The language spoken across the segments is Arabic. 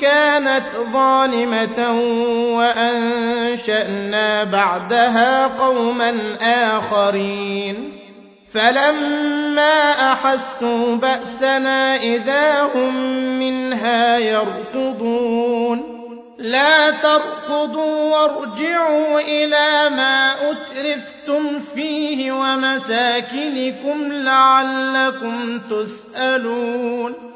كانت ظالمة وأنشأنا بعدها قوما آخرين. فلما أحسوا بأسنا إذا هم منها يركضون. لا تركضوا وارجعوا إلى ما أترفتم فيه ومساكنكم لعلكم تسألون.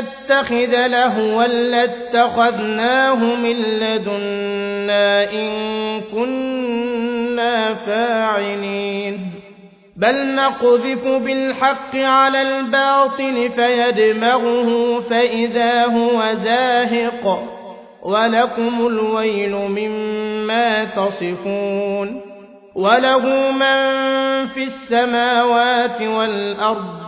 نتخذ لهوا لاتخذناه من لدنا إن كنا فاعلين. بل نقذف بالحق على الباطل فيدمغه فإذا هو زاهق. ولكم الويل مما تصفون. وله من في السماوات والأرض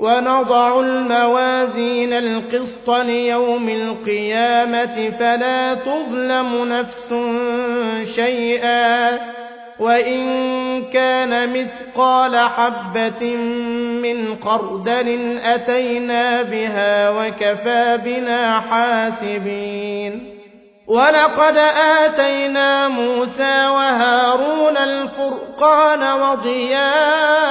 ونضع الموازين القسط ليوم القيامة فلا تظلم نفس شيئا وإن كان مثقال حبة من خردل أتينا بها وكفى بنا حاسبين ولقد آتينا موسى وهارون الفرقان وضياء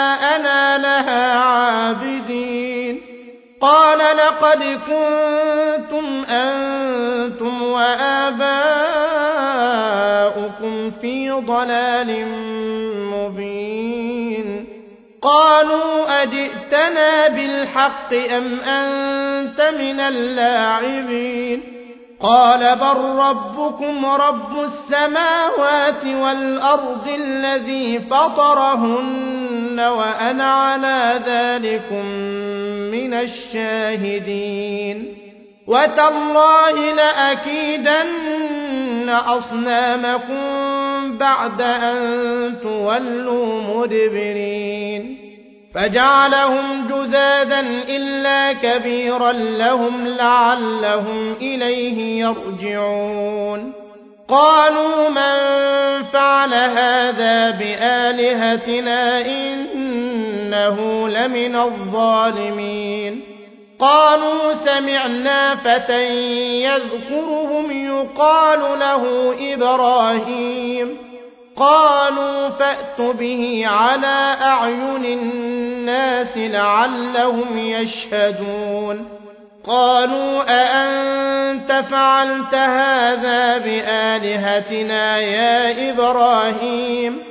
لقد كنتم أنتم وآباؤكم في ضلال مبين. قالوا أجئتنا بالحق أم أنت من اللاعبين؟ قال بل ربكم رب السماوات والأرض الذي فطرهن وأنا على ذلكم من الشاهدين وتالله لأكيدن أصنامكم بعد أن تولوا مدبرين فجعلهم جذاذا إلا كبيرا لهم لعلهم إليه يرجعون قالوا من فعل هذا بآلهتنا إنه لمن الظالمين. قالوا سمعنا فتى يذكرهم يقال له إبراهيم. قالوا فأت به على أعين الناس لعلهم يشهدون. قالوا أأنت فعلت هذا بآلهتنا يا إبراهيم؟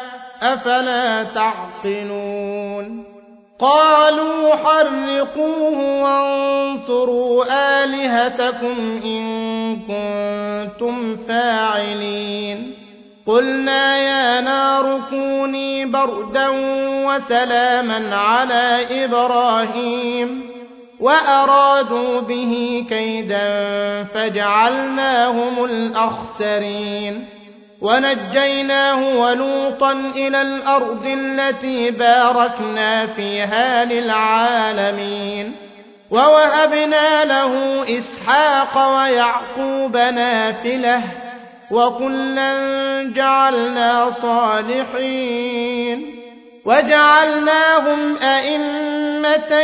أفلا تعقلون قالوا حرقوه وانصروا آلهتكم إن كنتم فاعلين قلنا يا نار كوني بردا وسلاما على إبراهيم وأرادوا به كيدا فجعلناهم الأخسرين ونجيناه ولوطا إلى الأرض التي باركنا فيها للعالمين. ووهبنا له إسحاق ويعقوب نافلة وكلا جعلنا صالحين. وجعلناهم أئمة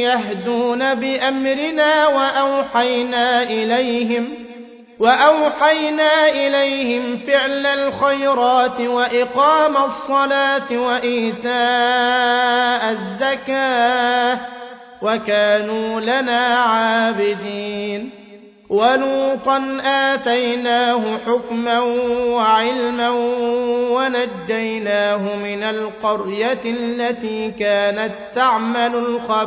يهدون بأمرنا وأوحينا إليهم وأوحينا إليهم فعل الخيرات وإقام الصلاة وإيتاء الزكاة وكانوا لنا عابدين. ولوطا آتيناه حكما وعلما ونجيناه من القرية التي كانت تعمل الخبائث.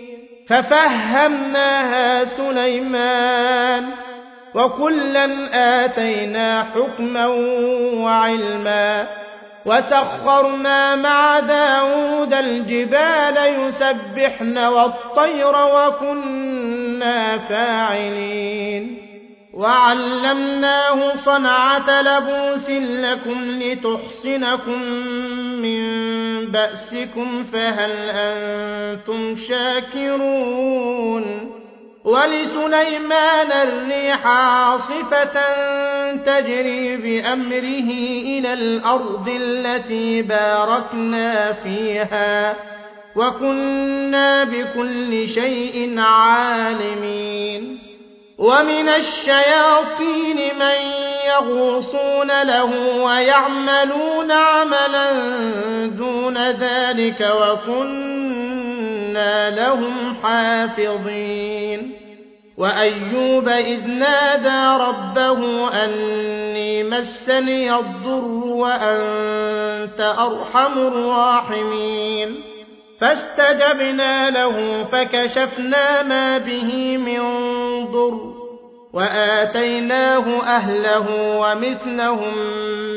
ففهمناها سليمان وكلا آتينا حكما وعلما وسخرنا مع داود الجبال يسبحن والطير وكنا فاعلين وعلمناه صنعة لبوس لكم لتحصنكم من بأسكم فهل أنتم شاكرون ولسليمان الريح عاصفة تجري بأمره إلى الأرض التي باركنا فيها وكنا بكل شيء عالمين ومن الشياطين من يغوصون له ويعملون عملا دون ذلك وكنا لهم حافظين. وأيوب إذ نادى ربه أني مسني الضر وأنت أرحم الراحمين. فاستجبنا له فكشفنا ما به من ضر وآتيناه أهله ومثلهم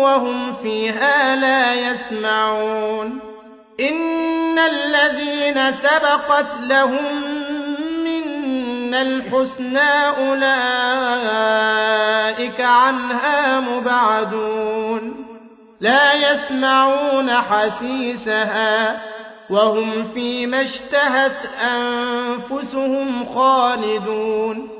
وهم فيها لا يسمعون. إن الذين سبقت لهم منا الحسنى أولئك عنها مبعدون. لا يسمعون حسيسها وهم فيما اشتهت أنفسهم خالدون.